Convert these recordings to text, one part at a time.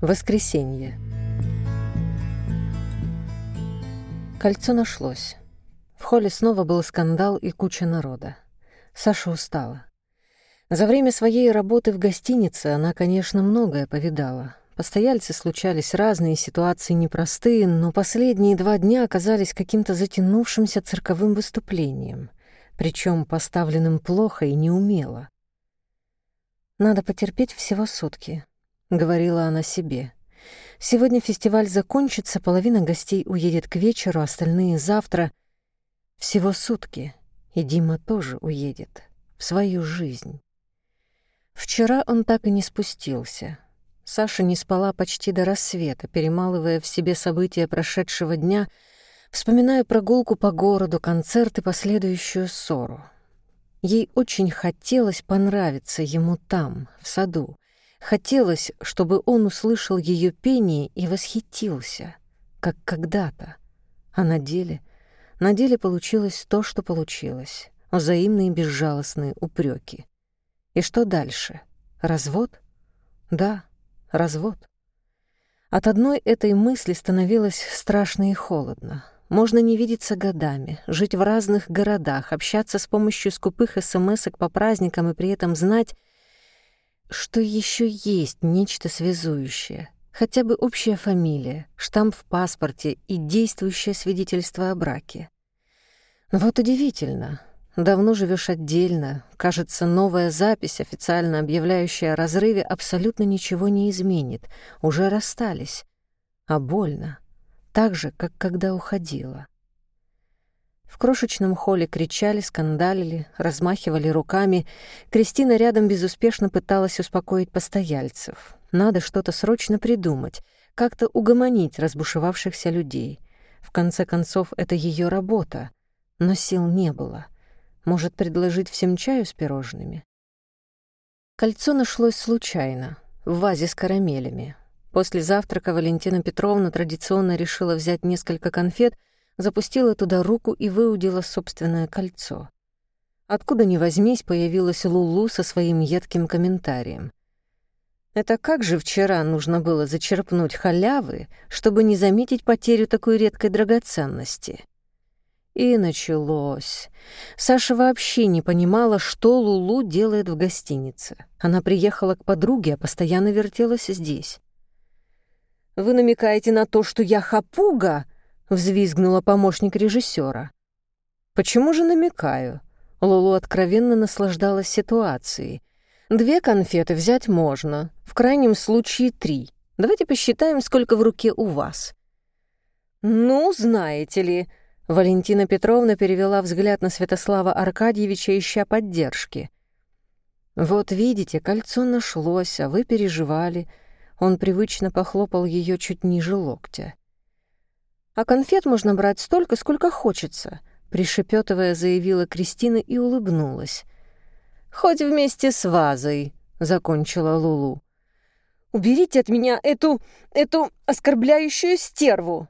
Воскресенье. Кольцо нашлось. В холле снова был скандал и куча народа. Саша устала. За время своей работы в гостинице она, конечно, многое повидала. Постояльцы случались разные, ситуации непростые, но последние два дня оказались каким-то затянувшимся цирковым выступлением, причем поставленным плохо и неумело. «Надо потерпеть всего сутки», — говорила она себе. «Сегодня фестиваль закончится, половина гостей уедет к вечеру, остальные — завтра. Всего сутки, и Дима тоже уедет в свою жизнь». Вчера он так и не спустился. Саша не спала почти до рассвета, перемалывая в себе события прошедшего дня, вспоминая прогулку по городу, концерт и последующую ссору. Ей очень хотелось понравиться ему там, в саду. Хотелось, чтобы он услышал ее пение и восхитился, как когда-то. А на деле... На деле получилось то, что получилось. Взаимные безжалостные упреки. И что дальше? Развод? Да, развод. От одной этой мысли становилось страшно и холодно. Можно не видеться годами, жить в разных городах, общаться с помощью скупых смс по праздникам и при этом знать, что еще есть нечто связующее, хотя бы общая фамилия, штамп в паспорте и действующее свидетельство о браке. Вот удивительно. Давно живешь отдельно. Кажется, новая запись, официально объявляющая о разрыве, абсолютно ничего не изменит. Уже расстались. А больно так же, как когда уходила. В крошечном холле кричали, скандалили, размахивали руками. Кристина рядом безуспешно пыталась успокоить постояльцев. Надо что-то срочно придумать, как-то угомонить разбушевавшихся людей. В конце концов, это ее работа. Но сил не было. Может, предложить всем чаю с пирожными? Кольцо нашлось случайно, в вазе с карамелями. После завтрака Валентина Петровна традиционно решила взять несколько конфет, запустила туда руку и выудила собственное кольцо. Откуда ни возьмись, появилась Лулу со своим едким комментарием. Это как же вчера нужно было зачерпнуть халявы, чтобы не заметить потерю такой редкой драгоценности? И началось. Саша вообще не понимала, что Лулу делает в гостинице. Она приехала к подруге, а постоянно вертелась здесь. «Вы намекаете на то, что я хапуга?» — взвизгнула помощник режиссера. «Почему же намекаю?» Лолу откровенно наслаждалась ситуацией. «Две конфеты взять можно, в крайнем случае три. Давайте посчитаем, сколько в руке у вас». «Ну, знаете ли...» Валентина Петровна перевела взгляд на Святослава Аркадьевича, ища поддержки. «Вот видите, кольцо нашлось, а вы переживали. Он привычно похлопал ее чуть ниже локтя. «А конфет можно брать столько, сколько хочется», — пришепетывая, заявила Кристина и улыбнулась. «Хоть вместе с вазой», — закончила Лулу. «Уберите от меня эту... эту оскорбляющую стерву!»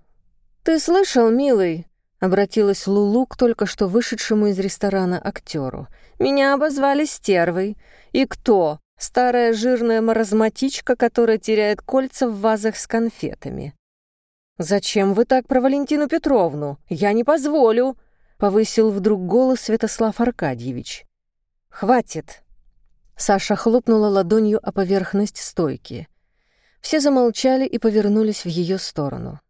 «Ты слышал, милый?» — обратилась Лулу к только что вышедшему из ресторана актеру. «Меня обозвали стервой. И кто? Старая жирная маразматичка, которая теряет кольца в вазах с конфетами. «Зачем вы так про Валентину Петровну? Я не позволю!» — повысил вдруг голос Святослав Аркадьевич. «Хватит!» Саша хлопнула ладонью о поверхность стойки. Все замолчали и повернулись в ее сторону.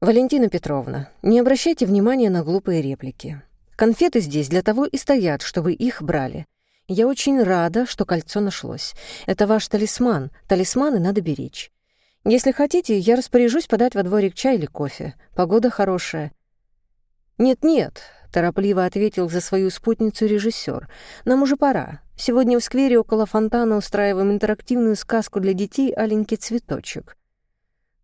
«Валентина Петровна, не обращайте внимания на глупые реплики. Конфеты здесь для того и стоят, чтобы их брали. Я очень рада, что кольцо нашлось. Это ваш талисман. Талисманы надо беречь. Если хотите, я распоряжусь подать во дворик чай или кофе. Погода хорошая». «Нет-нет», — торопливо ответил за свою спутницу режиссер. «Нам уже пора. Сегодня в сквере около фонтана устраиваем интерактивную сказку для детей «Аленький цветочек».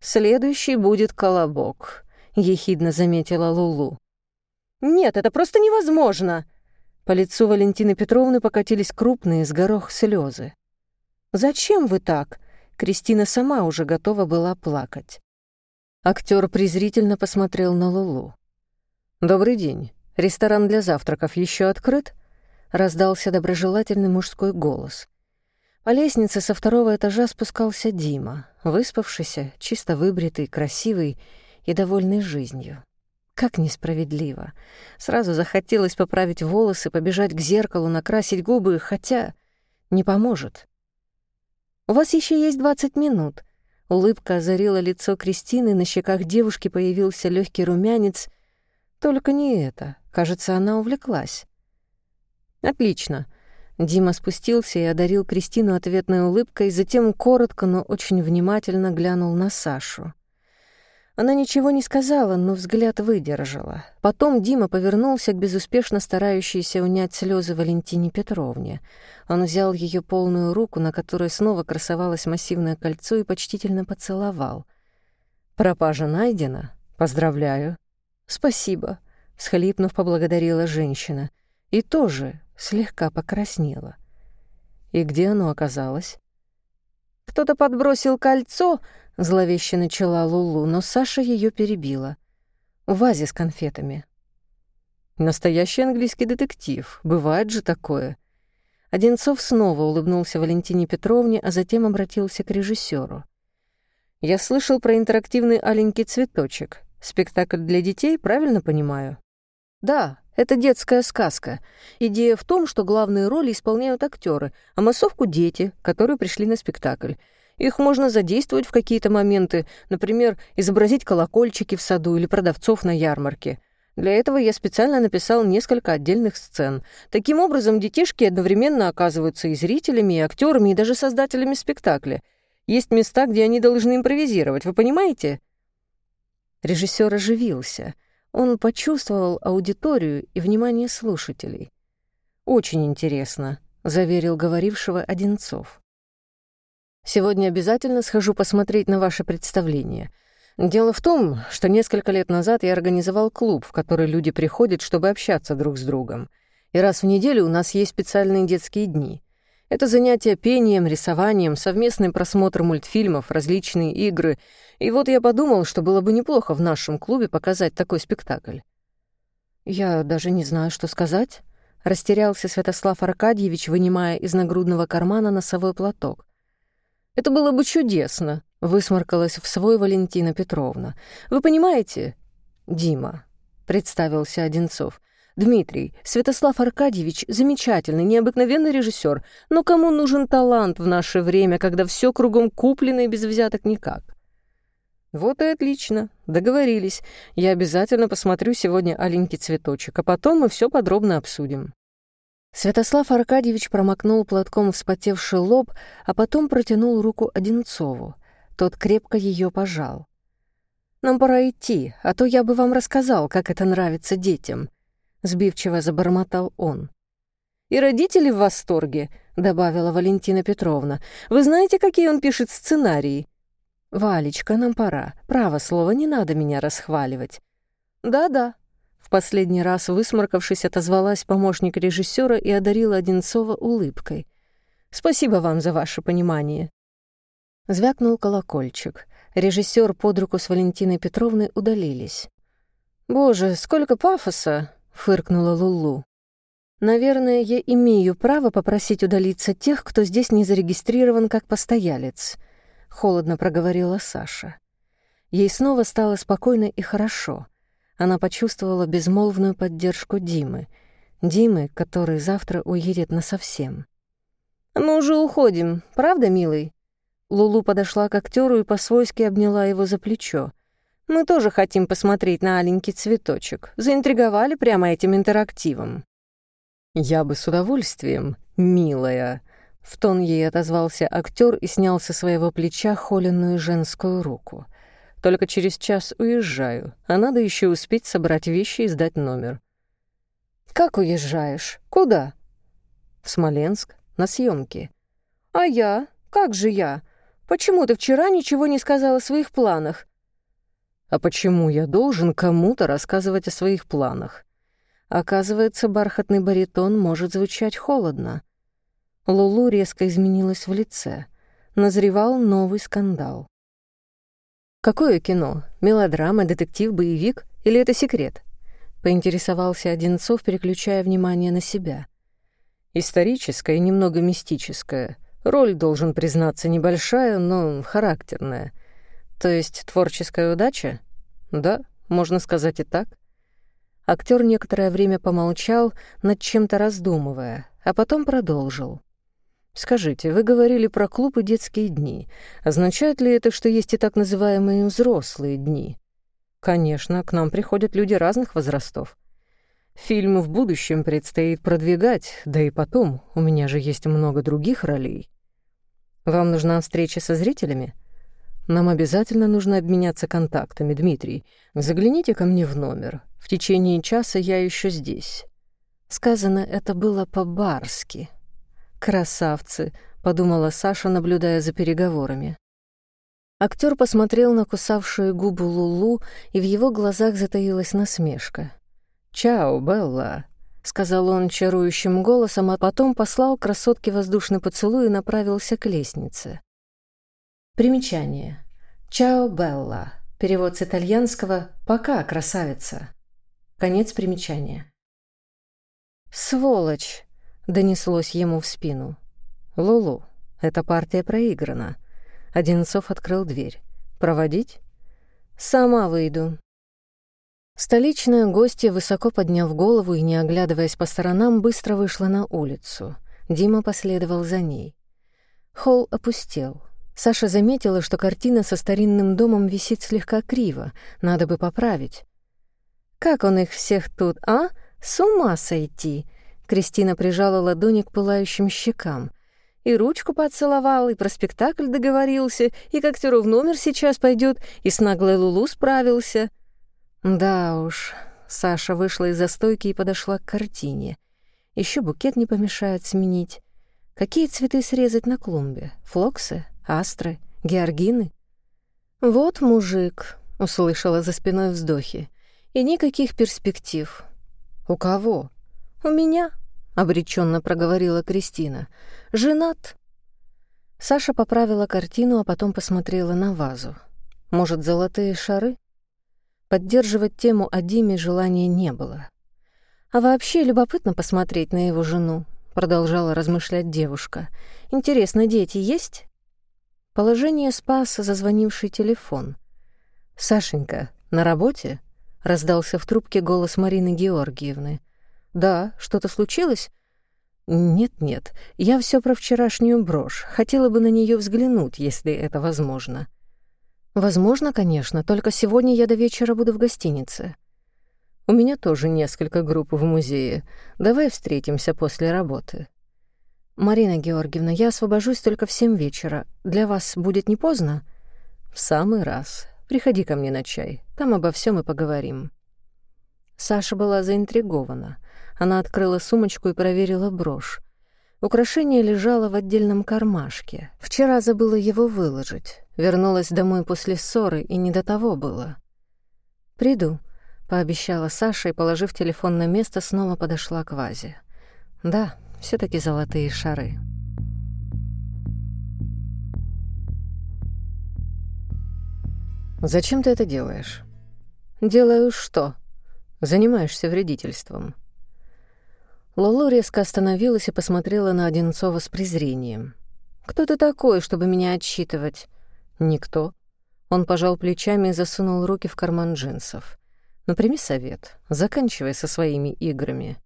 «Следующий будет колобок», — ехидно заметила Лулу. «Нет, это просто невозможно!» По лицу Валентины Петровны покатились крупные с горох слезы. «Зачем вы так?» Кристина сама уже готова была плакать. Актер презрительно посмотрел на Лулу. «Добрый день. Ресторан для завтраков еще открыт?» Раздался доброжелательный мужской голос. По лестнице со второго этажа спускался Дима, выспавшийся, чисто выбритый, красивый и довольный жизнью. Как несправедливо. Сразу захотелось поправить волосы, побежать к зеркалу, накрасить губы, хотя не поможет. «У вас еще есть двадцать минут». Улыбка озарила лицо Кристины, на щеках девушки появился легкий румянец. Только не это. Кажется, она увлеклась. «Отлично. Дима спустился и одарил Кристину ответной улыбкой, затем коротко, но очень внимательно глянул на Сашу. Она ничего не сказала, но взгляд выдержала. Потом Дима повернулся к безуспешно старающейся унять слезы Валентине Петровне. Он взял ее полную руку, на которой снова красовалось массивное кольцо, и почтительно поцеловал. «Пропажа найдена. Поздравляю». «Спасибо», — схлипнув, поблагодарила женщина. «И тоже слегка покраснела. И где оно оказалось? «Кто-то подбросил кольцо», — зловеще начала Лулу, но Саша ее перебила. «В вазе с конфетами». «Настоящий английский детектив. Бывает же такое». Одинцов снова улыбнулся Валентине Петровне, а затем обратился к режиссеру. «Я слышал про интерактивный аленький цветочек. Спектакль для детей, правильно понимаю?» «Да», это детская сказка. Идея в том, что главные роли исполняют актеры, а массовку — дети, которые пришли на спектакль. Их можно задействовать в какие-то моменты, например, изобразить колокольчики в саду или продавцов на ярмарке. Для этого я специально написал несколько отдельных сцен. Таким образом, детишки одновременно оказываются и зрителями, и актерами, и даже создателями спектакля. Есть места, где они должны импровизировать, вы понимаете? Режиссер оживился — он почувствовал аудиторию и внимание слушателей. «Очень интересно», — заверил говорившего Одинцов. «Сегодня обязательно схожу посмотреть на ваше представление. Дело в том, что несколько лет назад я организовал клуб, в который люди приходят, чтобы общаться друг с другом. И раз в неделю у нас есть специальные детские дни. Это занятия пением, рисованием, совместный просмотр мультфильмов, различные игры. И вот я подумал, что было бы неплохо в нашем клубе показать такой спектакль. «Я даже не знаю, что сказать», — растерялся Святослав Аркадьевич, вынимая из нагрудного кармана носовой платок. «Это было бы чудесно», — высморкалась в свой Валентина Петровна. «Вы понимаете?» «Дима», — представился Одинцов. Дмитрий, Святослав Аркадьевич — замечательный, необыкновенный режиссер, но кому нужен талант в наше время, когда все кругом куплено и без взяток никак? Вот и отлично, договорились. Я обязательно посмотрю сегодня «Аленький цветочек», а потом мы все подробно обсудим. Святослав Аркадьевич промокнул платком вспотевший лоб, а потом протянул руку Одинцову. Тот крепко ее пожал. «Нам пора идти, а то я бы вам рассказал, как это нравится детям», сбивчиво забормотал он. «И родители в восторге», — добавила Валентина Петровна. «Вы знаете, какие он пишет сценарии?» «Валечка, нам пора. Право слово, не надо меня расхваливать». «Да-да», — в последний раз высморкавшись, отозвалась помощник режиссера и одарила Одинцова улыбкой. «Спасибо вам за ваше понимание». Звякнул колокольчик. Режиссер под руку с Валентиной Петровной удалились. «Боже, сколько пафоса!» фыркнула Лулу. Наверное, я имею право попросить удалиться тех, кто здесь не зарегистрирован как постоялец, холодно проговорила Саша. Ей снова стало спокойно и хорошо. Она почувствовала безмолвную поддержку Димы, Димы, который завтра уедет насовсем. Мы уже уходим, правда, милый? Лулу подошла к актеру и по-свойски обняла его за плечо. Мы тоже хотим посмотреть на аленький цветочек. Заинтриговали прямо этим интерактивом». «Я бы с удовольствием, милая», — в тон ей отозвался актер и снял со своего плеча холенную женскую руку. «Только через час уезжаю, а надо еще успеть собрать вещи и сдать номер». «Как уезжаешь? Куда?» «В Смоленск, на съемки. «А я? Как же я? Почему ты вчера ничего не сказала о своих планах? А почему я должен кому-то рассказывать о своих планах? Оказывается, бархатный баритон может звучать холодно. Лулу резко изменилась в лице. Назревал новый скандал. «Какое кино? Мелодрама, детектив, боевик? Или это секрет?» — поинтересовался Одинцов, переключая внимание на себя. «Историческое и немного мистическое. Роль, должен признаться, небольшая, но характерная. То есть творческая удача? Да, можно сказать и так. Актер некоторое время помолчал, над чем-то раздумывая, а потом продолжил. «Скажите, вы говорили про клуб и детские дни. Означает ли это, что есть и так называемые взрослые дни?» «Конечно, к нам приходят люди разных возрастов. Фильм в будущем предстоит продвигать, да и потом, у меня же есть много других ролей. Вам нужна встреча со зрителями? Нам обязательно нужно обменяться контактами, Дмитрий. Загляните ко мне в номер. В течение часа я еще здесь. Сказано это было по-барски. Красавцы, подумала Саша, наблюдая за переговорами. Актер посмотрел на кусавшую губу Лулу, и в его глазах затаилась насмешка. «Чао, Белла», — сказал он чарующим голосом, а потом послал красотке воздушный поцелуй и направился к лестнице. Примечание. «Чао, Белла». Перевод с итальянского «Пока, красавица». Конец примечания. «Сволочь!» — донеслось ему в спину. «Лулу, эта партия проиграна». Одинцов открыл дверь. «Проводить?» «Сама выйду», Столичная гостья, высоко подняв голову и не оглядываясь по сторонам, быстро вышла на улицу. Дима последовал за ней. Холл опустел. Саша заметила, что картина со старинным домом висит слегка криво, надо бы поправить. «Как он их всех тут, а? С ума сойти!» Кристина прижала ладони к пылающим щекам. И ручку поцеловал, и про спектакль договорился, и к актеру в номер сейчас пойдет, и с наглой Лулу справился — да уж, Саша вышла из застойки и подошла к картине. Еще букет не помешает сменить. Какие цветы срезать на клумбе? Флоксы, астры, георгины? Вот мужик, услышала за спиной вздохи. И никаких перспектив. У кого? У меня, обреченно проговорила Кристина. Женат. Саша поправила картину, а потом посмотрела на вазу. Может, золотые шары? Поддерживать тему о Диме желания не было. «А вообще любопытно посмотреть на его жену», — продолжала размышлять девушка. «Интересно, дети есть?» Положение спас зазвонивший телефон. «Сашенька, на работе?» — раздался в трубке голос Марины Георгиевны. «Да, что-то случилось?» «Нет-нет, я все про вчерашнюю брошь. Хотела бы на нее взглянуть, если это возможно». Возможно, конечно, только сегодня я до вечера буду в гостинице. У меня тоже несколько групп в музее. Давай встретимся после работы. Марина Георгиевна, я освобожусь только в семь вечера. Для вас будет не поздно? В самый раз. Приходи ко мне на чай. Там обо всем и поговорим. Саша была заинтригована. Она открыла сумочку и проверила брошь. Украшение лежало в отдельном кармашке. Вчера забыла его выложить. Вернулась домой после ссоры, и не до того было. «Приду», — пообещала Саша и, положив телефон на место, снова подошла к вазе. «Да, все таки золотые шары». «Зачем ты это делаешь?» «Делаю что?» «Занимаешься вредительством». Лоло резко остановилась и посмотрела на Одинцова с презрением. «Кто ты такой, чтобы меня отчитывать?» «Никто». Он пожал плечами и засунул руки в карман джинсов. «Ну, прими совет. Заканчивай со своими играми».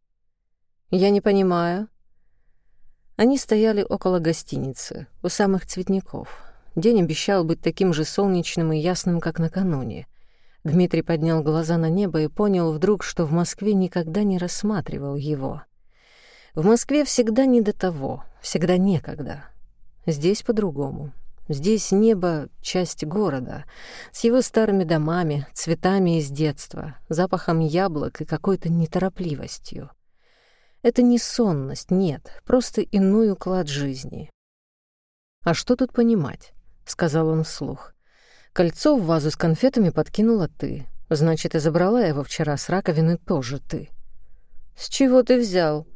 «Я не понимаю». Они стояли около гостиницы, у самых цветников. День обещал быть таким же солнечным и ясным, как накануне — Дмитрий поднял глаза на небо и понял вдруг, что в Москве никогда не рассматривал его. В Москве всегда не до того, всегда некогда. Здесь по-другому. Здесь небо — часть города, с его старыми домами, цветами из детства, запахом яблок и какой-то неторопливостью. Это не сонность, нет, просто иной уклад жизни. «А что тут понимать?» — сказал он вслух. «Кольцо в вазу с конфетами подкинула ты. Значит, и забрала его вчера с раковины тоже ты». «С чего ты взял?»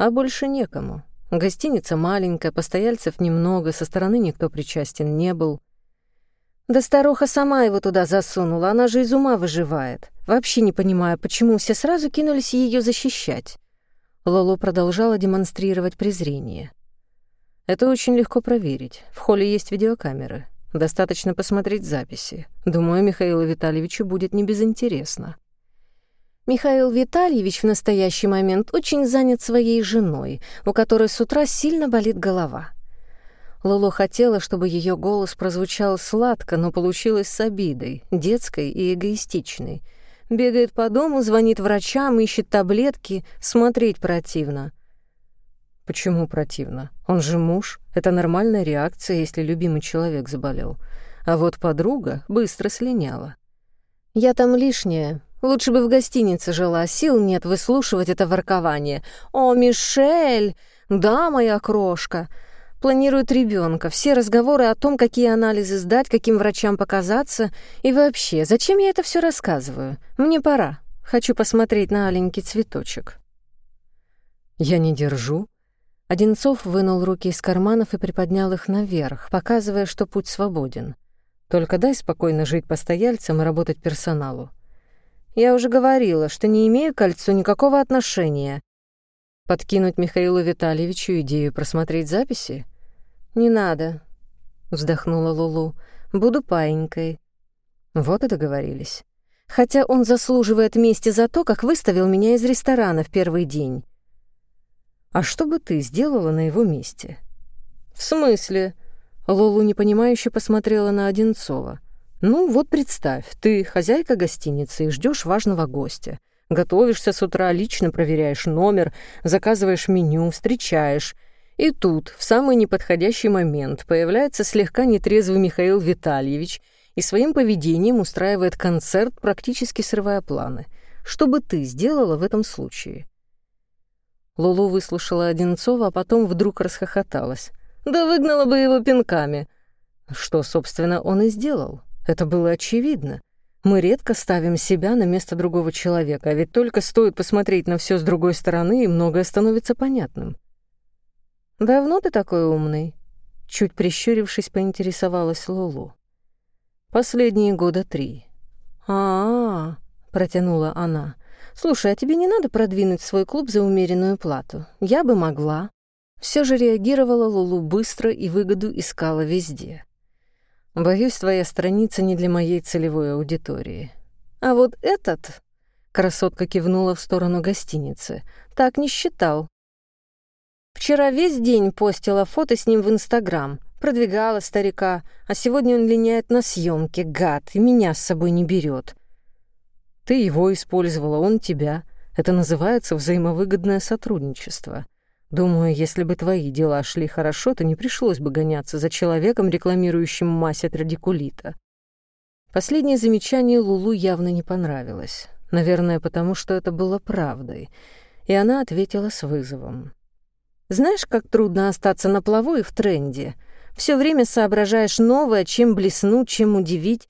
А больше некому. Гостиница маленькая, постояльцев немного, со стороны никто причастен не был. Да старуха сама его туда засунула, она же из ума выживает. Вообще не понимаю, почему все сразу кинулись ее защищать. Лоло продолжала демонстрировать презрение. Это очень легко проверить. В холле есть видеокамеры. Достаточно посмотреть записи. Думаю, Михаилу Витальевичу будет не безинтересно. Михаил Витальевич в настоящий момент очень занят своей женой, у которой с утра сильно болит голова. Лоло хотела, чтобы ее голос прозвучал сладко, но получилось с обидой, детской и эгоистичной. Бегает по дому, звонит врачам, ищет таблетки, смотреть противно. Почему противно? Он же муж. Это нормальная реакция, если любимый человек заболел. А вот подруга быстро слиняла. «Я там лишняя. Лучше бы в гостинице жила. Сил нет выслушивать это воркование. О, Мишель! Да, моя крошка!» Планирует ребенка. Все разговоры о том, какие анализы сдать, каким врачам показаться. И вообще, зачем я это все рассказываю? Мне пора. Хочу посмотреть на аленький цветочек. Я не держу. Одинцов вынул руки из карманов и приподнял их наверх, показывая, что путь свободен. Только дай спокойно жить постояльцам и работать персоналу. Я уже говорила, что не имею к кольцу никакого отношения. Подкинуть Михаилу Витальевичу идею просмотреть записи? «Не надо», — вздохнула Лулу. «Буду паинькой». Вот и договорились. Хотя он заслуживает мести за то, как выставил меня из ресторана в первый день. А что бы ты сделала на его месте? В смысле? Лолу непонимающе посмотрела на Одинцова. Ну, вот представь, ты хозяйка гостиницы и ждешь важного гостя. Готовишься с утра, лично проверяешь номер, заказываешь меню, встречаешь — и тут, в самый неподходящий момент, появляется слегка нетрезвый Михаил Витальевич и своим поведением устраивает концерт, практически срывая планы. Что бы ты сделала в этом случае? Лулу выслушала Одинцова, а потом вдруг расхохоталась. «Да выгнала бы его пинками!» Что, собственно, он и сделал. Это было очевидно. Мы редко ставим себя на место другого человека, а ведь только стоит посмотреть на все с другой стороны, и многое становится понятным. «Давно ты такой умный?» Чуть прищурившись, поинтересовалась Лулу. «Последние года три». «А-а-а», протянула она. «Слушай, а тебе не надо продвинуть свой клуб за умеренную плату? Я бы могла». Все же реагировала Лулу быстро и выгоду искала везде. «Боюсь, твоя страница не для моей целевой аудитории». «А вот этот...» — красотка кивнула в сторону гостиницы. «Так не считал. Вчера весь день постила фото с ним в Инстаграм, продвигала старика, а сегодня он линяет на съемке, гад, и меня с собой не берет. Ты его использовала, он тебя. Это называется взаимовыгодное сотрудничество. Думаю, если бы твои дела шли хорошо, то не пришлось бы гоняться за человеком, рекламирующим мазь от радикулита. Последнее замечание Лулу явно не понравилось. Наверное, потому что это было правдой. И она ответила с вызовом. Знаешь, как трудно остаться на плаву и в тренде? Все время соображаешь новое, чем блеснуть, чем удивить.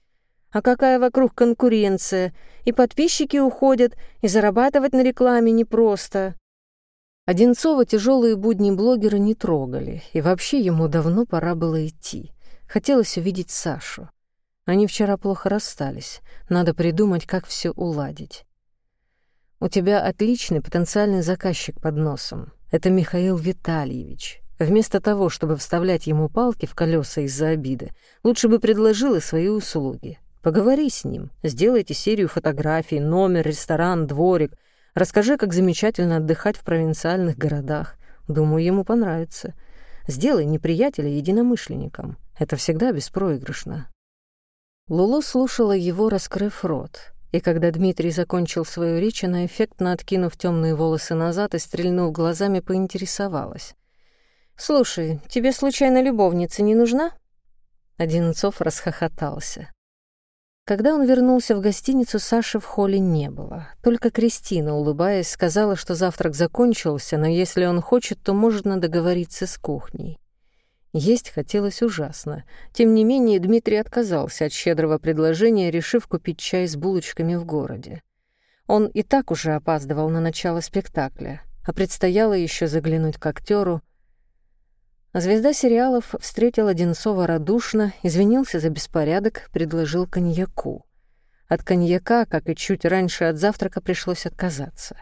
А какая вокруг конкуренция? И подписчики уходят, и зарабатывать на рекламе непросто. Одинцова тяжелые будни блогера не трогали, и вообще ему давно пора было идти. Хотелось увидеть Сашу. Они вчера плохо расстались. Надо придумать, как все уладить. У тебя отличный потенциальный заказчик под носом. Это Михаил Витальевич. Вместо того, чтобы вставлять ему палки в колеса из-за обиды, лучше бы предложила свои услуги. Поговори с ним, сделайте серию фотографий, номер, ресторан, дворик. Расскажи, как замечательно отдыхать в провинциальных городах. Думаю, ему понравится. Сделай неприятеля единомышленником. Это всегда беспроигрышно. Лулу слушала его, раскрыв рот. И когда Дмитрий закончил свою речь, она, эффектно откинув темные волосы назад и стрельнув глазами, поинтересовалась. «Слушай, тебе случайно любовница не нужна?» Одинцов расхохотался. Когда он вернулся в гостиницу, Саши в холле не было. Только Кристина, улыбаясь, сказала, что завтрак закончился, но если он хочет, то можно договориться с кухней. Есть хотелось ужасно. Тем не менее, Дмитрий отказался от щедрого предложения, решив купить чай с булочками в городе. Он и так уже опаздывал на начало спектакля, а предстояло еще заглянуть к актеру. Звезда сериалов встретил Одинцова радушно, извинился за беспорядок, предложил коньяку. От коньяка, как и чуть раньше от завтрака, пришлось отказаться.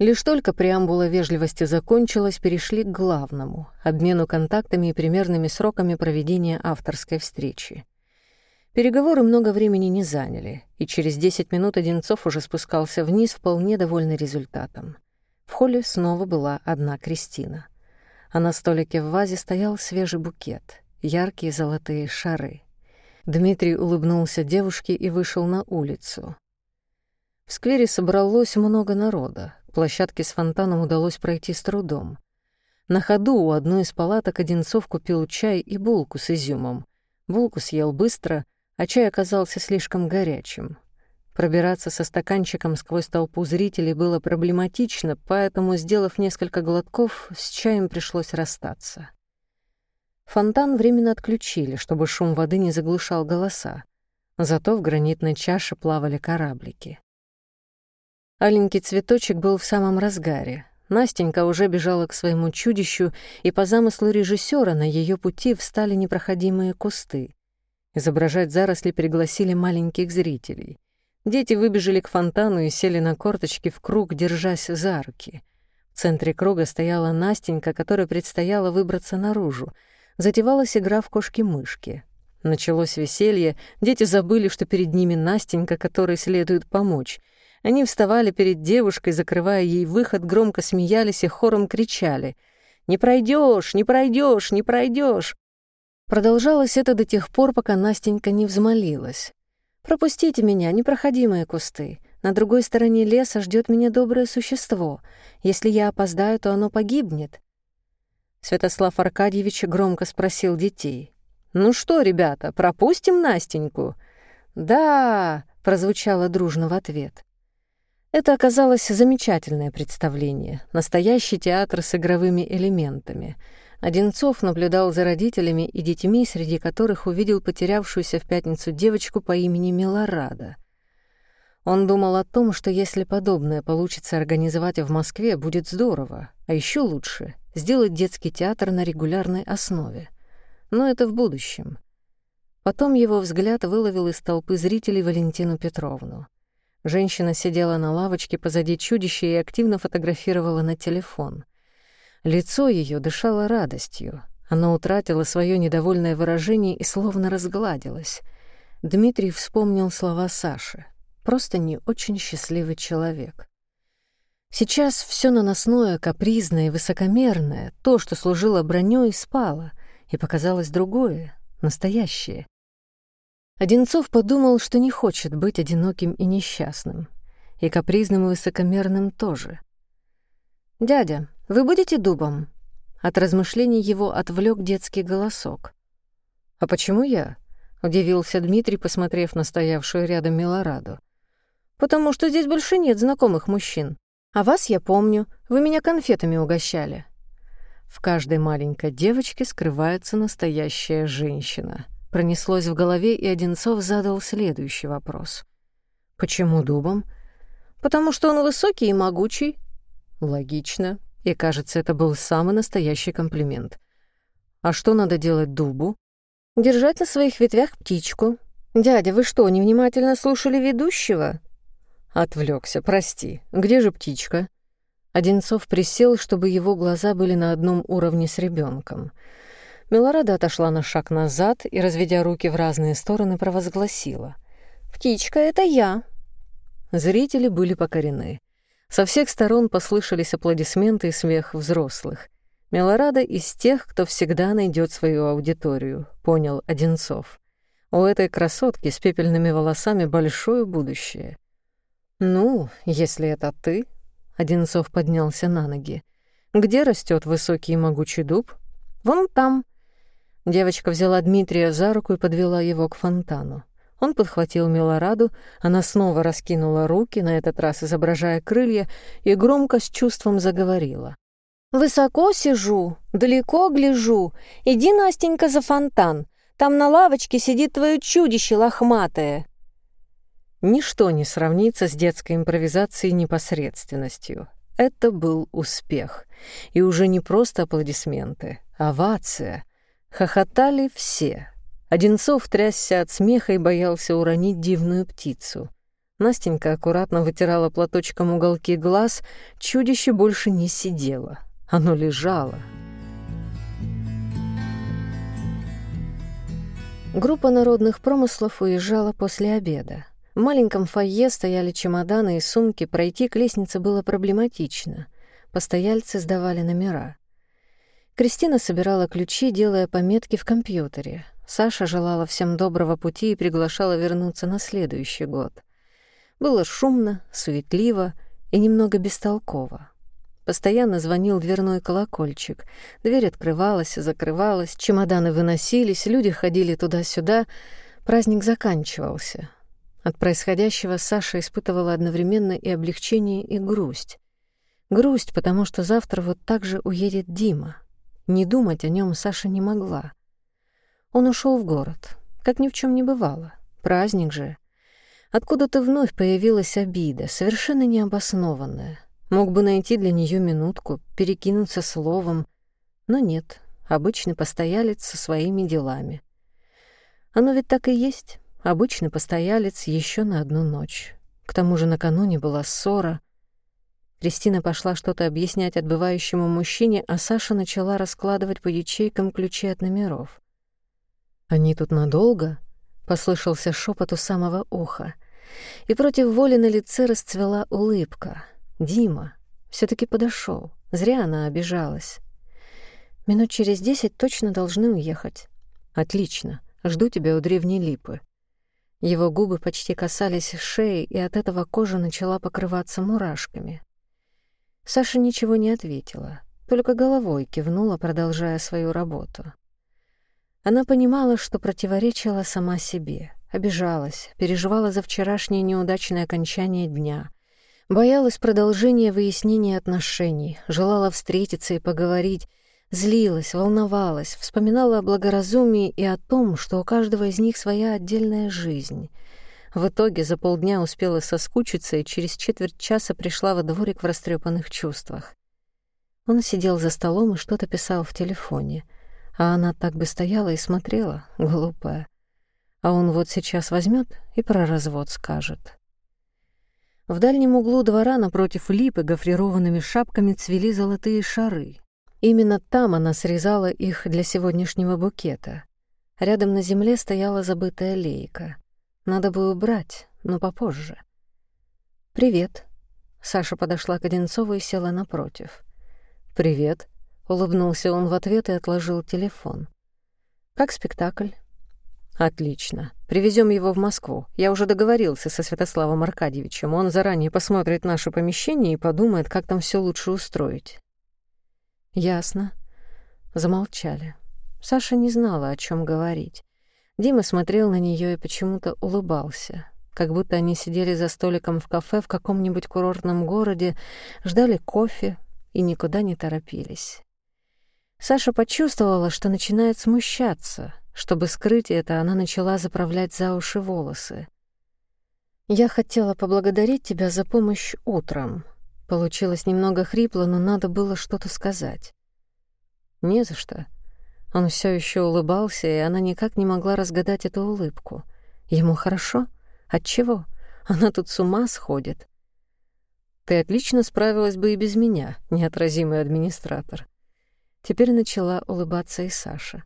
Лишь только преамбула вежливости закончилась, перешли к главному — обмену контактами и примерными сроками проведения авторской встречи. Переговоры много времени не заняли, и через 10 минут Одинцов уже спускался вниз, вполне довольный результатом. В холле снова была одна Кристина. А на столике в вазе стоял свежий букет, яркие золотые шары. Дмитрий улыбнулся девушке и вышел на улицу. В сквере собралось много народа, площадке с фонтаном удалось пройти с трудом. На ходу у одной из палаток Одинцов купил чай и булку с изюмом. Булку съел быстро, а чай оказался слишком горячим. Пробираться со стаканчиком сквозь толпу зрителей было проблематично, поэтому, сделав несколько глотков, с чаем пришлось расстаться. Фонтан временно отключили, чтобы шум воды не заглушал голоса. Зато в гранитной чаше плавали кораблики. Аленький цветочек был в самом разгаре. Настенька уже бежала к своему чудищу, и по замыслу режиссера на ее пути встали непроходимые кусты. Изображать заросли пригласили маленьких зрителей. Дети выбежали к фонтану и сели на корточки в круг, держась за руки. В центре круга стояла Настенька, которой предстояло выбраться наружу. Затевалась игра в кошки-мышки. Началось веселье, дети забыли, что перед ними Настенька, которой следует помочь — они вставали перед девушкой, закрывая ей выход, громко смеялись и хором кричали «Не пройдешь, не пройдешь, не пройдешь!» Продолжалось это до тех пор, пока Настенька не взмолилась. «Пропустите меня, непроходимые кусты. На другой стороне леса ждет меня доброе существо. Если я опоздаю, то оно погибнет». Святослав Аркадьевич громко спросил детей. «Ну что, ребята, пропустим Настеньку?» «Да!» — прозвучало дружно в ответ. Это оказалось замечательное представление, настоящий театр с игровыми элементами. Одинцов наблюдал за родителями и детьми, среди которых увидел потерявшуюся в пятницу девочку по имени Милорада. Он думал о том, что если подобное получится организовать в Москве, будет здорово, а еще лучше — сделать детский театр на регулярной основе. Но это в будущем. Потом его взгляд выловил из толпы зрителей Валентину Петровну — Женщина сидела на лавочке позади чудища и активно фотографировала на телефон. Лицо ее дышало радостью. Оно утратило свое недовольное выражение и словно разгладилось. Дмитрий вспомнил слова Саши. Просто не очень счастливый человек. Сейчас все наносное, капризное и высокомерное, то, что служило броней, спало, и показалось другое, настоящее. Одинцов подумал, что не хочет быть одиноким и несчастным. И капризным и высокомерным тоже. «Дядя, вы будете дубом?» От размышлений его отвлек детский голосок. «А почему я?» — удивился Дмитрий, посмотрев на стоявшую рядом Милораду. «Потому что здесь больше нет знакомых мужчин. А вас я помню, вы меня конфетами угощали». В каждой маленькой девочке скрывается настоящая женщина — Пронеслось в голове, и Одинцов задал следующий вопрос. «Почему дубом?» «Потому что он высокий и могучий». «Логично. И, кажется, это был самый настоящий комплимент. А что надо делать дубу?» «Держать на своих ветвях птичку». «Дядя, вы что, невнимательно слушали ведущего?» Отвлекся, прости. Где же птичка?» Одинцов присел, чтобы его глаза были на одном уровне с ребенком. Милорада отошла на шаг назад и, разведя руки в разные стороны, провозгласила. «Птичка, это я!» Зрители были покорены. Со всех сторон послышались аплодисменты и смех взрослых. Милорада из тех, кто всегда найдет свою аудиторию, понял Одинцов. У этой красотки с пепельными волосами большое будущее. «Ну, если это ты...» — Одинцов поднялся на ноги. «Где растет высокий и могучий дуб?» «Вон там», Девочка взяла Дмитрия за руку и подвела его к фонтану. Он подхватил Милораду, она снова раскинула руки, на этот раз изображая крылья, и громко с чувством заговорила. «Высоко сижу, далеко гляжу. Иди, Настенька, за фонтан. Там на лавочке сидит твое чудище лохматое». Ничто не сравнится с детской импровизацией непосредственностью. Это был успех. И уже не просто аплодисменты, овация. Хохотали все. Одинцов трясся от смеха и боялся уронить дивную птицу. Настенька аккуратно вытирала платочком уголки глаз, чудище больше не сидело, оно лежало. Группа народных промыслов уезжала после обеда. В маленьком фойе стояли чемоданы и сумки, пройти к лестнице было проблематично. Постояльцы сдавали номера. Кристина собирала ключи, делая пометки в компьютере. Саша желала всем доброго пути и приглашала вернуться на следующий год. Было шумно, суетливо и немного бестолково. Постоянно звонил дверной колокольчик. Дверь открывалась и закрывалась, чемоданы выносились, люди ходили туда-сюда. Праздник заканчивался. От происходящего Саша испытывала одновременно и облегчение, и грусть. Грусть, потому что завтра вот так же уедет Дима. Не думать о нем Саша не могла. Он ушел в город, как ни в чем не бывало. Праздник же — Откуда-то вновь появилась обида, совершенно необоснованная. Мог бы найти для нее минутку, перекинуться словом, но нет, обычный постоялец со своими делами. Оно ведь так и есть, обычный постоялец еще на одну ночь. К тому же накануне была ссора. Кристина пошла что-то объяснять отбывающему мужчине, а Саша начала раскладывать по ячейкам ключи от номеров. «Они тут надолго?» Послышался шепот у самого уха. И против воли на лице расцвела улыбка. Дима все таки подошел. Зря она обижалась. Минут через десять точно должны уехать. Отлично. Жду тебя у древней липы. Его губы почти касались шеи, и от этого кожа начала покрываться мурашками. Саша ничего не ответила, только головой кивнула, продолжая свою работу. Она понимала, что противоречила сама себе, обижалась, переживала за вчерашнее неудачное окончание дня, боялась продолжения выяснения отношений, желала встретиться и поговорить, злилась, волновалась, вспоминала о благоразумии и о том, что у каждого из них своя отдельная жизнь. В итоге за полдня успела соскучиться и через четверть часа пришла во дворик в растрепанных чувствах. Он сидел за столом и что-то писал в телефоне — а она так бы стояла и смотрела, глупая. А он вот сейчас возьмет и про развод скажет. В дальнем углу двора напротив липы гофрированными шапками цвели золотые шары. Именно там она срезала их для сегодняшнего букета. Рядом на земле стояла забытая лейка. Надо бы убрать, но попозже. «Привет». Саша подошла к Одинцову и села напротив. «Привет», Улыбнулся он в ответ и отложил телефон. «Как спектакль?» «Отлично. Привезем его в Москву. Я уже договорился со Святославом Аркадьевичем. Он заранее посмотрит наше помещение и подумает, как там все лучше устроить». «Ясно». Замолчали. Саша не знала, о чем говорить. Дима смотрел на нее и почему-то улыбался, как будто они сидели за столиком в кафе в каком-нибудь курортном городе, ждали кофе и никуда не торопились. Саша почувствовала, что начинает смущаться. Чтобы скрыть это, она начала заправлять за уши волосы. «Я хотела поблагодарить тебя за помощь утром». Получилось немного хрипло, но надо было что-то сказать. «Не за что». Он все еще улыбался, и она никак не могла разгадать эту улыбку. Ему хорошо? Отчего? Она тут с ума сходит. Ты отлично справилась бы и без меня, неотразимый администратор. Теперь начала улыбаться и Саша.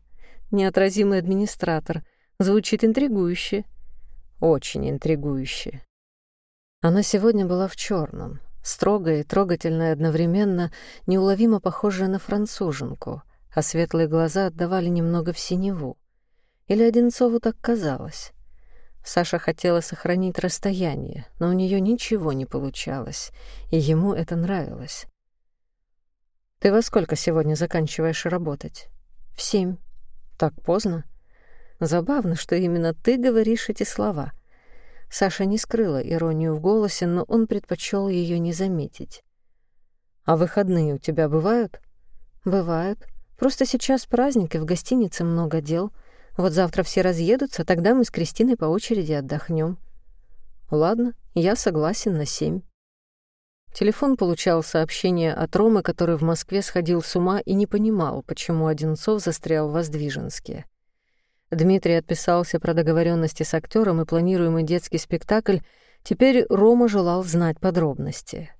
Неотразимый администратор. Звучит интригующе. Очень интригующе. Она сегодня была в черном, строгая и трогательная одновременно, неуловимо похожая на француженку, а светлые глаза отдавали немного в синеву. Или Одинцову так казалось. Саша хотела сохранить расстояние, но у нее ничего не получалось, и ему это нравилось. Ты во сколько сегодня заканчиваешь работать? В семь. Так поздно? Забавно, что именно ты говоришь эти слова. Саша не скрыла иронию в голосе, но он предпочел ее не заметить. А выходные у тебя бывают? Бывают. Просто сейчас праздник, и в гостинице много дел. Вот завтра все разъедутся, тогда мы с Кристиной по очереди отдохнем. Ладно, я согласен на семь. Телефон получал сообщение от Ромы, который в Москве сходил с ума и не понимал, почему Одинцов застрял в Воздвиженске. Дмитрий отписался про договоренности с актером и планируемый детский спектакль, Теперь Рома желал знать подробности.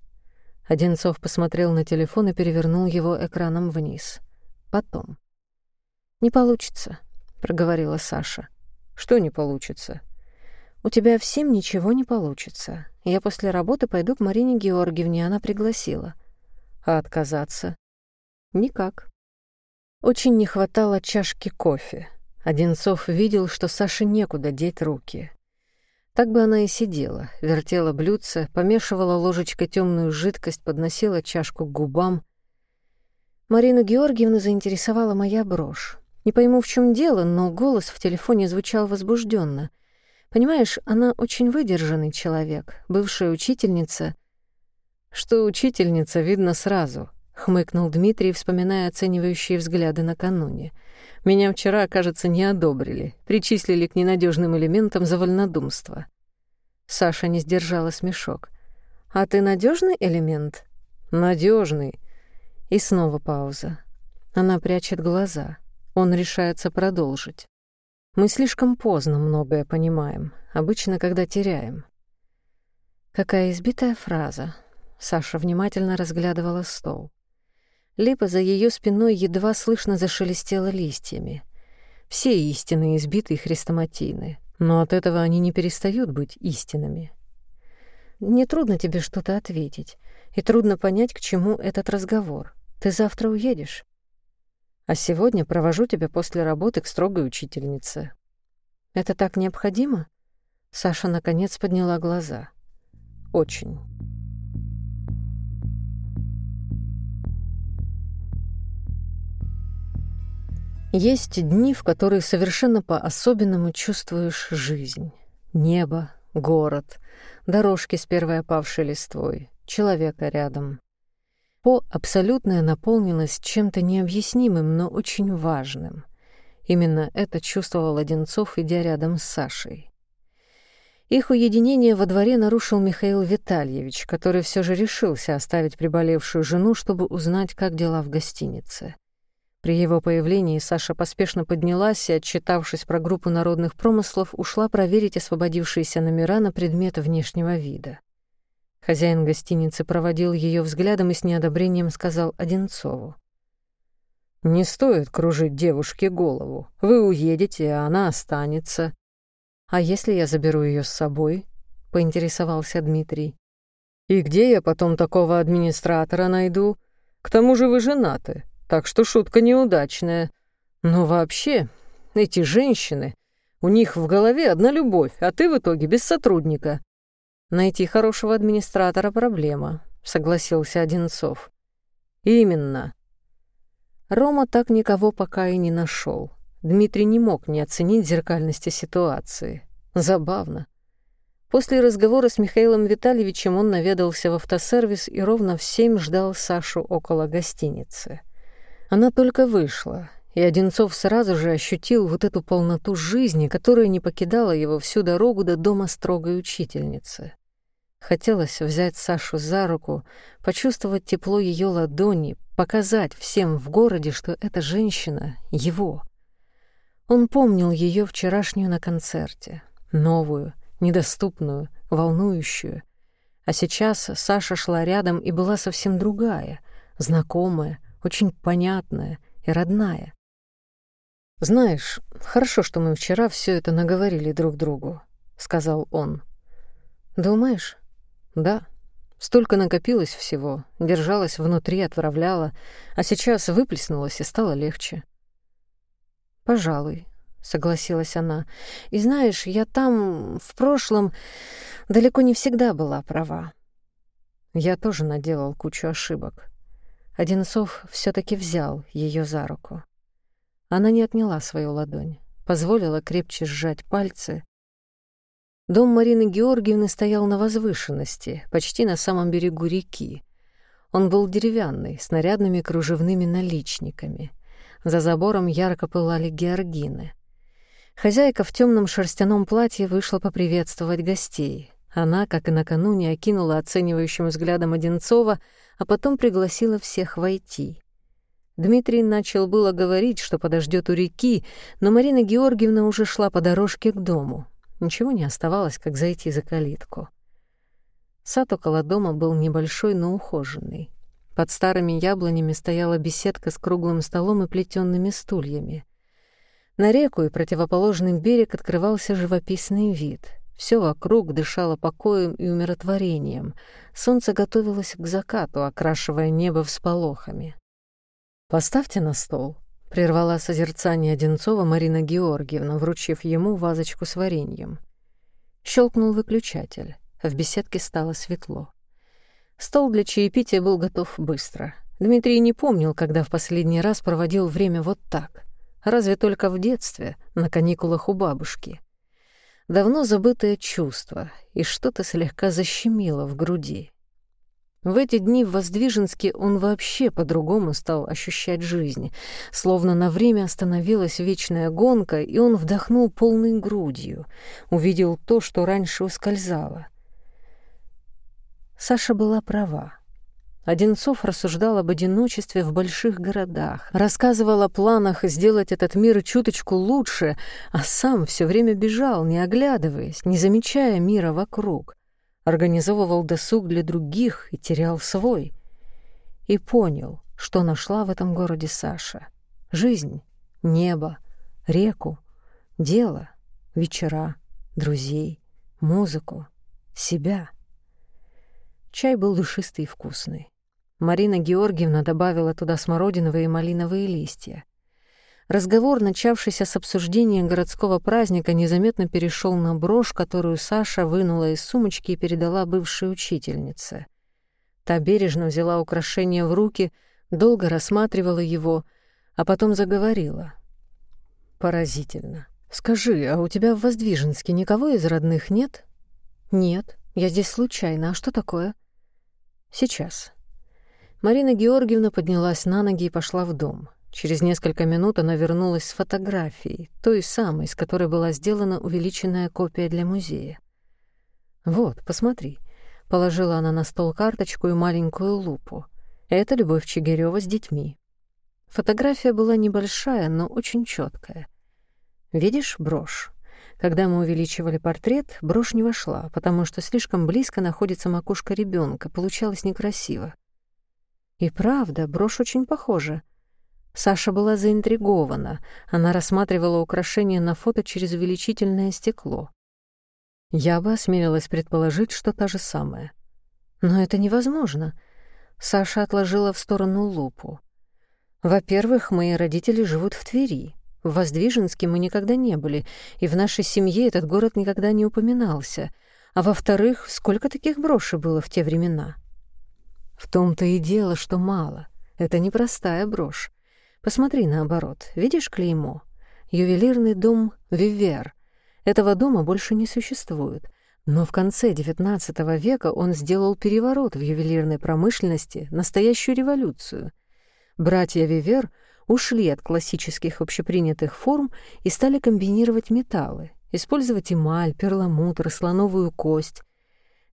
Одинцов посмотрел на телефон и перевернул его экраном вниз. Потом. «Не получится», — проговорила Саша. «Что не получится?» «У тебя всем ничего не получится. Я после работы пойду к Марине Георгиевне, она пригласила». «А отказаться?» «Никак». Очень не хватало чашки кофе. Одинцов видел, что Саше некуда деть руки. Так бы она и сидела, вертела блюдце, помешивала ложечкой темную жидкость, подносила чашку к губам. Марину Георгиевну заинтересовала моя брошь. Не пойму, в чем дело, но голос в телефоне звучал возбужденно. Понимаешь, она очень выдержанный человек, бывшая учительница. Что учительница, видно сразу, хмыкнул Дмитрий, вспоминая оценивающие взгляды накануне. Меня вчера, кажется, не одобрили, причислили к ненадежным элементам за вольнодумство. Саша не сдержала смешок. «А ты надежный элемент?» Надежный. И снова пауза. Она прячет глаза. Он решается продолжить. Мы слишком поздно многое понимаем, обычно, когда теряем. Какая избитая фраза. Саша внимательно разглядывала стол. Липа за ее спиной едва слышно зашелестела листьями. Все истины избиты хрестоматийны, но от этого они не перестают быть истинами. Не трудно тебе что-то ответить, и трудно понять, к чему этот разговор. Ты завтра уедешь. А сегодня провожу тебя после работы к строгой учительнице. Это так необходимо? Саша наконец подняла глаза. Очень. Есть дни, в которые совершенно по-особенному чувствуешь жизнь. Небо, город, дорожки с первой опавшей листвой, человека рядом. По абсолютная наполненность чем-то необъяснимым, но очень важным. Именно это чувствовал Одинцов, идя рядом с Сашей. Их уединение во дворе нарушил Михаил Витальевич, который все же решился оставить приболевшую жену, чтобы узнать, как дела в гостинице. При его появлении Саша поспешно поднялась и, отчитавшись про группу народных промыслов, ушла проверить освободившиеся номера на предмет внешнего вида. Хозяин гостиницы проводил ее взглядом и с неодобрением сказал Одинцову. «Не стоит кружить девушке голову. Вы уедете, а она останется». «А если я заберу ее с собой?» — поинтересовался Дмитрий. «И где я потом такого администратора найду? К тому же вы женаты так что шутка неудачная. Но вообще, эти женщины, у них в голове одна любовь, а ты в итоге без сотрудника. Найти хорошего администратора — проблема, согласился Одинцов. Именно. Рома так никого пока и не нашел. Дмитрий не мог не оценить зеркальности ситуации. Забавно. После разговора с Михаилом Витальевичем он наведался в автосервис и ровно в семь ждал Сашу около гостиницы. Она только вышла, и Одинцов сразу же ощутил вот эту полноту жизни, которая не покидала его всю дорогу до дома строгой учительницы. Хотелось взять Сашу за руку, почувствовать тепло ее ладони, показать всем в городе, что эта женщина — его. Он помнил ее вчерашнюю на концерте, новую, недоступную, волнующую. А сейчас Саша шла рядом и была совсем другая, знакомая, очень понятная и родная. «Знаешь, хорошо, что мы вчера все это наговорили друг другу», — сказал он. «Думаешь?» «Да. Столько накопилось всего, держалось внутри, отправляла, а сейчас выплеснулось и стало легче». «Пожалуй», — согласилась она. «И знаешь, я там, в прошлом, далеко не всегда была права. Я тоже наделал кучу ошибок. Одинцов все таки взял ее за руку. Она не отняла свою ладонь, позволила крепче сжать пальцы. Дом Марины Георгиевны стоял на возвышенности, почти на самом берегу реки. Он был деревянный, с нарядными кружевными наличниками. За забором ярко пылали георгины. Хозяйка в темном шерстяном платье вышла поприветствовать гостей. Она, как и накануне, окинула оценивающим взглядом Одинцова — а потом пригласила всех войти. Дмитрий начал было говорить, что подождет у реки, но Марина Георгиевна уже шла по дорожке к дому. Ничего не оставалось, как зайти за калитку. Сад около дома был небольшой, но ухоженный. Под старыми яблонями стояла беседка с круглым столом и плетёнными стульями. На реку и противоположный берег открывался живописный вид. Все вокруг дышало покоем и умиротворением. Солнце готовилось к закату, окрашивая небо всполохами. «Поставьте на стол», — прервала созерцание Одинцова Марина Георгиевна, вручив ему вазочку с вареньем. Щелкнул выключатель. В беседке стало светло. Стол для чаепития был готов быстро. Дмитрий не помнил, когда в последний раз проводил время вот так. Разве только в детстве, на каникулах у бабушки. Давно забытое чувство, и что-то слегка защемило в груди. В эти дни в Воздвиженске он вообще по-другому стал ощущать жизнь, словно на время остановилась вечная гонка, и он вдохнул полной грудью, увидел то, что раньше ускользало. Саша была права. Одинцов рассуждал об одиночестве в больших городах, рассказывал о планах сделать этот мир чуточку лучше, а сам все время бежал, не оглядываясь, не замечая мира вокруг, организовывал досуг для других и терял свой. И понял, что нашла в этом городе Саша. Жизнь, небо, реку, дело, вечера, друзей, музыку, себя — Чай был душистый и вкусный. Марина Георгиевна добавила туда смородиновые и малиновые листья. Разговор, начавшийся с обсуждения городского праздника, незаметно перешел на брошь, которую Саша вынула из сумочки и передала бывшей учительнице. Та бережно взяла украшение в руки, долго рассматривала его, а потом заговорила. «Поразительно. Скажи, а у тебя в Воздвиженске никого из родных нет?» «Нет, я здесь случайно. А что такое?» Сейчас. Марина Георгиевна поднялась на ноги и пошла в дом. Через несколько минут она вернулась с фотографией, той самой, с которой была сделана увеличенная копия для музея. «Вот, посмотри», — положила она на стол карточку и маленькую лупу. «Это Любовь Чигирёва с детьми». Фотография была небольшая, но очень четкая. «Видишь брошь? Когда мы увеличивали портрет, брошь не вошла, потому что слишком близко находится макушка ребенка, получалось некрасиво. И правда, брошь очень похожа. Саша была заинтригована. Она рассматривала украшение на фото через увеличительное стекло. Я бы осмелилась предположить, что та же самая. Но это невозможно. Саша отложила в сторону лупу. Во-первых, мои родители живут в Твери. В Воздвиженске мы никогда не были, и в нашей семье этот город никогда не упоминался. А во-вторых, сколько таких брошей было в те времена? В том-то и дело, что мало. Это непростая брошь. Посмотри наоборот. Видишь клеймо? Ювелирный дом «Вивер». Этого дома больше не существует. Но в конце XIX века он сделал переворот в ювелирной промышленности, настоящую революцию. Братья Вивер — ушли от классических общепринятых форм и стали комбинировать металлы, использовать эмаль, перламутр, слоновую кость.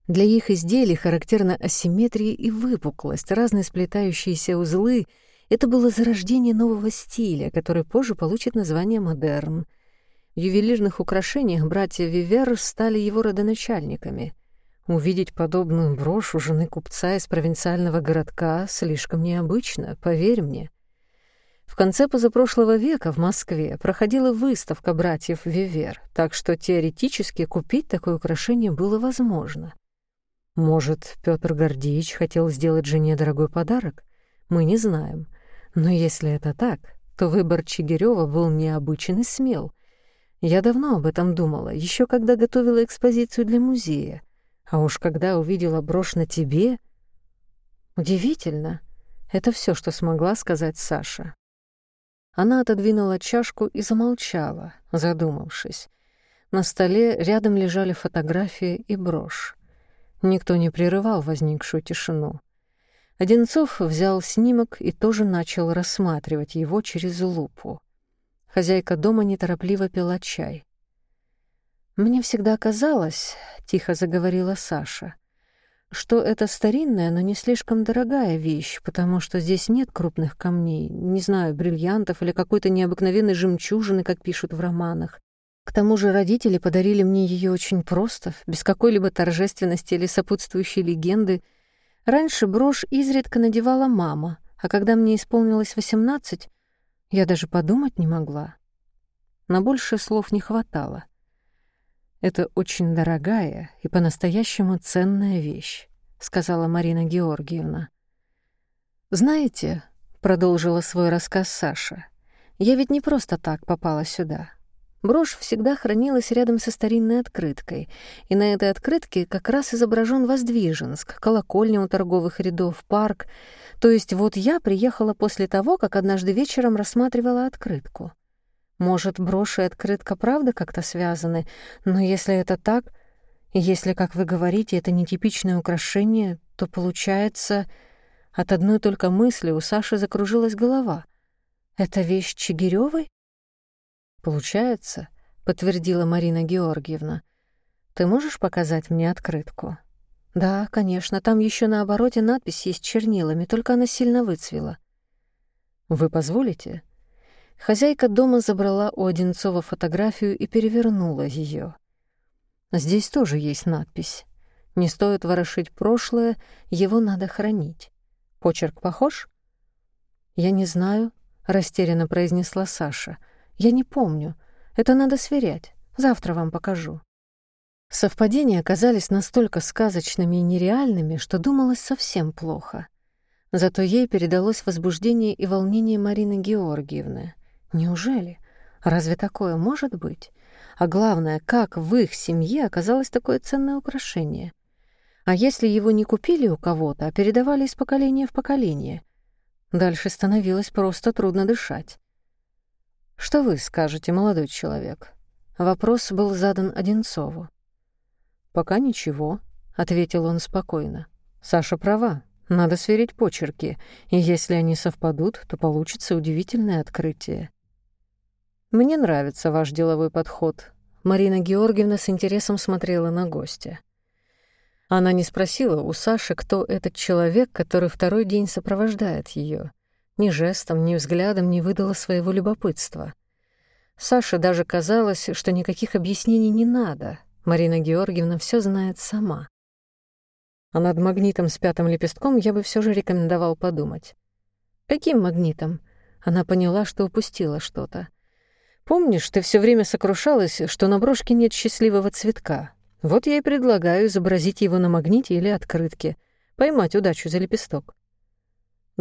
Для их изделий характерна асимметрия и выпуклость, разные сплетающиеся узлы. Это было зарождение нового стиля, который позже получит название модерн. В ювелирных украшениях братья Вивер стали его родоначальниками. Увидеть подобную брошь у жены купца из провинциального городка слишком необычно, поверь мне. В конце позапрошлого века в Москве проходила выставка братьев Вивер, так что теоретически купить такое украшение было возможно. Может, Петр Гордеевич хотел сделать жене дорогой подарок? Мы не знаем. Но если это так, то выбор Чигирёва был необычен и смел. Я давно об этом думала, еще когда готовила экспозицию для музея. А уж когда увидела брошь на тебе... Удивительно. Это все, что смогла сказать Саша. Она отодвинула чашку и замолчала, задумавшись. На столе рядом лежали фотографии и брошь. Никто не прерывал возникшую тишину. Одинцов взял снимок и тоже начал рассматривать его через лупу. Хозяйка дома неторопливо пила чай. «Мне всегда казалось», — тихо заговорила Саша, что это старинная, но не слишком дорогая вещь, потому что здесь нет крупных камней, не знаю, бриллиантов или какой-то необыкновенной жемчужины, как пишут в романах. К тому же родители подарили мне ее очень просто, без какой-либо торжественности или сопутствующей легенды. Раньше брошь изредка надевала мама, а когда мне исполнилось восемнадцать, я даже подумать не могла. На больше слов не хватало. Это очень дорогая и по-настоящему ценная вещь, сказала Марина Георгиевна. Знаете, продолжила свой рассказ Саша. Я ведь не просто так попала сюда. Брошь всегда хранилась рядом со старинной открыткой, и на этой открытке как раз изображен Воздвиженск, колокольня у торговых рядов, парк. То есть вот я приехала после того, как однажды вечером рассматривала открытку. Может, брошь и открытка правда как-то связаны, но если это так, если, как вы говорите, это нетипичное украшение, то получается... От одной только мысли у Саши закружилась голова. «Это вещь Чигирёвой?» «Получается», — подтвердила Марина Георгиевна. «Ты можешь показать мне открытку?» «Да, конечно, там еще на обороте надпись есть чернилами, только она сильно выцвела». «Вы позволите?» Хозяйка дома забрала у Одинцова фотографию и перевернула ее. Здесь тоже есть надпись. Не стоит ворошить прошлое, его надо хранить. Почерк похож? Я не знаю, растерянно произнесла Саша. Я не помню. Это надо сверять. Завтра вам покажу. Совпадения оказались настолько сказочными и нереальными, что думалось совсем плохо. Зато ей передалось возбуждение и волнение Марины Георгиевны. Неужели? Разве такое может быть? А главное, как в их семье оказалось такое ценное украшение? А если его не купили у кого-то, а передавали из поколения в поколение? Дальше становилось просто трудно дышать. «Что вы скажете, молодой человек?» Вопрос был задан Одинцову. «Пока ничего», — ответил он спокойно. «Саша права. Надо сверить почерки, и если они совпадут, то получится удивительное открытие». «Мне нравится ваш деловой подход». Марина Георгиевна с интересом смотрела на гостя. Она не спросила у Саши, кто этот человек, который второй день сопровождает ее. Ни жестом, ни взглядом не выдала своего любопытства. Саше даже казалось, что никаких объяснений не надо. Марина Георгиевна все знает сама. А над магнитом с пятым лепестком я бы все же рекомендовал подумать. Каким магнитом? Она поняла, что упустила что-то. Помнишь, ты все время сокрушалась, что на брошке нет счастливого цветка? Вот я и предлагаю изобразить его на магните или открытке, поймать удачу за лепесток.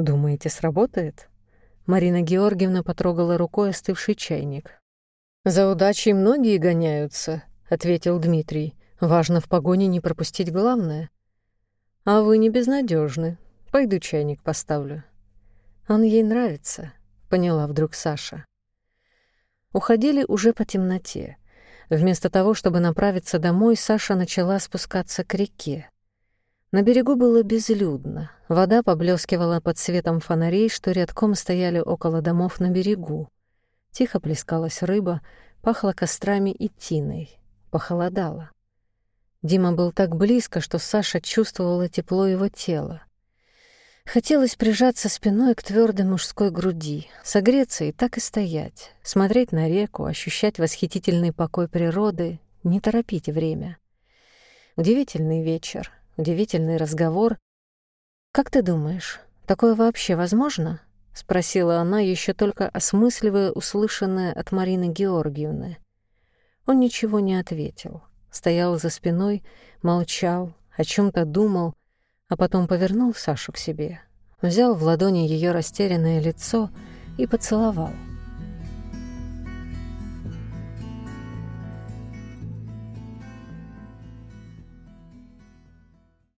«Думаете, сработает?» Марина Георгиевна потрогала рукой остывший чайник. «За удачей многие гоняются», — ответил Дмитрий. «Важно в погоне не пропустить главное». «А вы не безнадежны. Пойду чайник поставлю». «Он ей нравится», — поняла вдруг Саша. Уходили уже по темноте. Вместо того, чтобы направиться домой, Саша начала спускаться к реке. На берегу было безлюдно. Вода поблескивала под светом фонарей, что рядком стояли около домов на берегу. Тихо плескалась рыба, пахло кострами и тиной. Похолодало. Дима был так близко, что Саша чувствовала тепло его тела. Хотелось прижаться спиной к твердой мужской груди, согреться и так и стоять, смотреть на реку, ощущать восхитительный покой природы, не торопить время. Удивительный вечер, удивительный разговор. «Как ты думаешь, такое вообще возможно?» — спросила она, еще только осмысливая услышанное от Марины Георгиевны. Он ничего не ответил, стоял за спиной, молчал, о чем то думал, а потом повернул Сашу к себе, взял в ладони ее растерянное лицо и поцеловал —